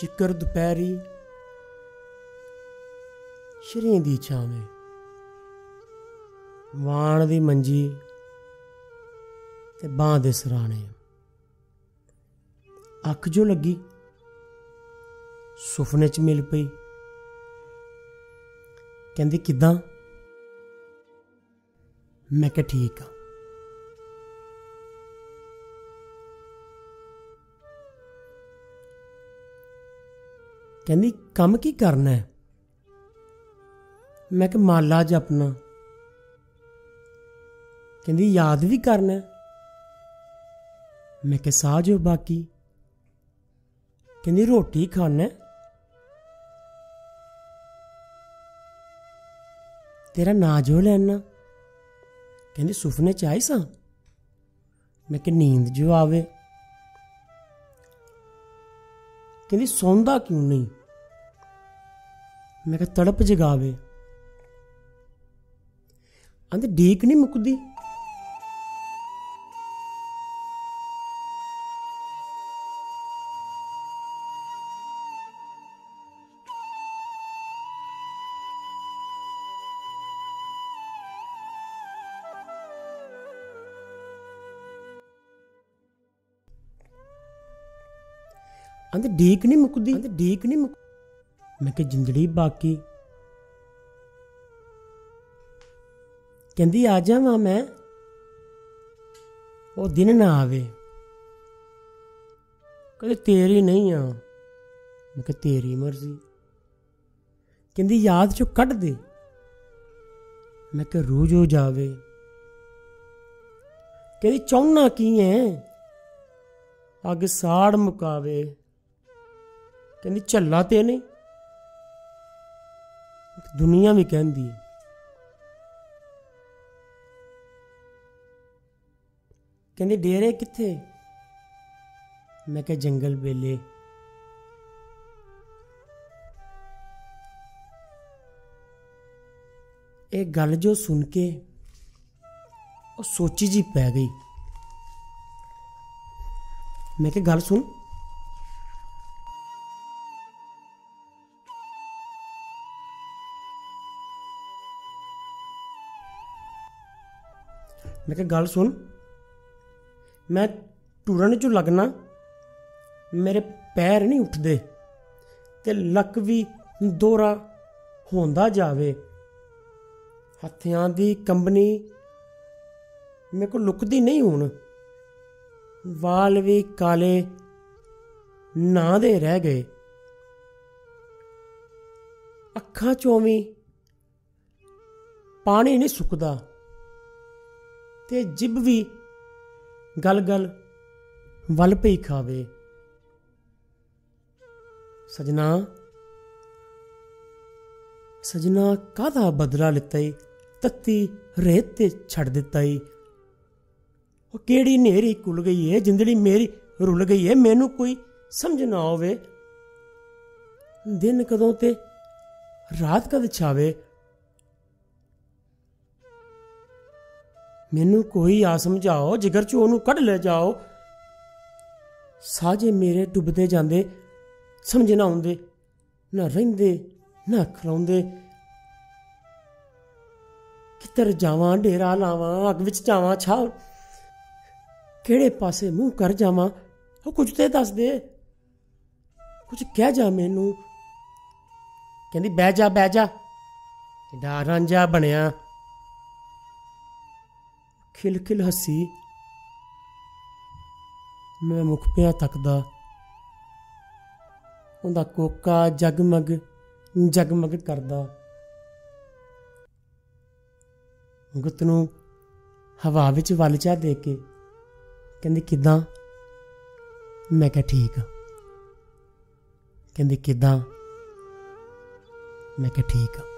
شکر دوپہری شریں دی چھاویں واݨ دی منجی تے باں دے سرانے اکھ جو لگی سفنے چ مل پئی ਕਹਿੰਦੀ، ਕਿਦਾਂ? ਮੈਂ ਕਿਹਾ، ਠੀਕ ਆ। کم کی کرنا ہے میں کہ مالا جپنا کد بھی کرنا میں کہ ساہ جو باقی کہ روٹی کھانا تیر ناج لینا کہفنے چاہے سیکند جو آوے کہ سوندہ کیوں نہیں ਮੈਂ ਕਿਹਾ ਤੜਪ ਜਗਾਵੇ ਅੰਦੇ ਡੀਕ ਨਹੀਂ ਮੁੱਕਦੀ ਅੰਦੇ ਡੀਕ ਨਹੀਂ ਮੁੱਕਦੀ ਅੰਦੇ ਡੀਕ ਨਹੀਂ میں کہ جڑی باقی۔ کہ آ جا میں، وہ دن نہ آئی تری نہیں آری مرضی۔ کہد چھ دے۔ میں کہ رو جو آئی چاہنا کی ہے اگ ساڑ مقا کہ چلا تو نہیں۔ ਦੁਨੀਆ ਵੀ ਕਹਿੰਦੀ ਹੈ ਕਹਿੰਦੇ ਡੇਰੇ ਕਿੱਥੇ ਮੈਂ ਕਿਹਾ ਜੰਗਲ ਵੇਲੇ ਇਹ ਗੱਲ ਜੋ ਸੁਣ ਕੇ ਉਹ ਸੋਚੀ ਜੀ ਪੈ ਗਈ ਮੈਂ ਕਿਹਾ ਗੱਲ ਸੁਣ ਮੈਂ ਕਿਹਾ ਗੱਲ ਸੁਣ ਮੈਂ ਟੁਰਨ ਚ ਲੱਗਣਾ ਮੇਰੇ ਪੈਰ ਨਹੀਂ ਉੱਠਦੇ ਤੇ ਲੱਕ ਵੀ ਦੋਰਾ ਹੁੰਦਾ ਜਾਵੇ ਹੱਥਿਆਂ ਦੀ ਕੰਬਣੀ ਮੇਰੇ ਕੋ ਲੁਕਦੀ ਨਹੀਂ ਹੁਣ ਵਾਲ ਵੀ ਕਾਲੇ ਨਾ ਦੇ ਰਹਿ ਗਏ ਅੱਖਾਂ ਚੋਂ ਵੀ ਪਾਣੀ ਨਹੀਂ ਸੁੱਕਦਾ جب بھی گل گل وی کھا سجنا سجنا کا بدلا لڑی نیری کل گئی ہے جن میری رول گئی ہے میرے کوئی سمجھ نہ آئے دن کدو تاوی مینو کوئی آسمجھاؤ جگر چن کڈ لے جاؤ۔ سیر ڈبتے جی رو جا ڈیرا لاواں، اگ چ مین بہ جا بہ جا رجا بنیا۔ ہسی۔ میںکدہ کوکا جگ مگ جگ مگ کردہ گت نوا و کے ٹھیک۔ ہوں کہ میں کہ ٹھیک۔ ہوں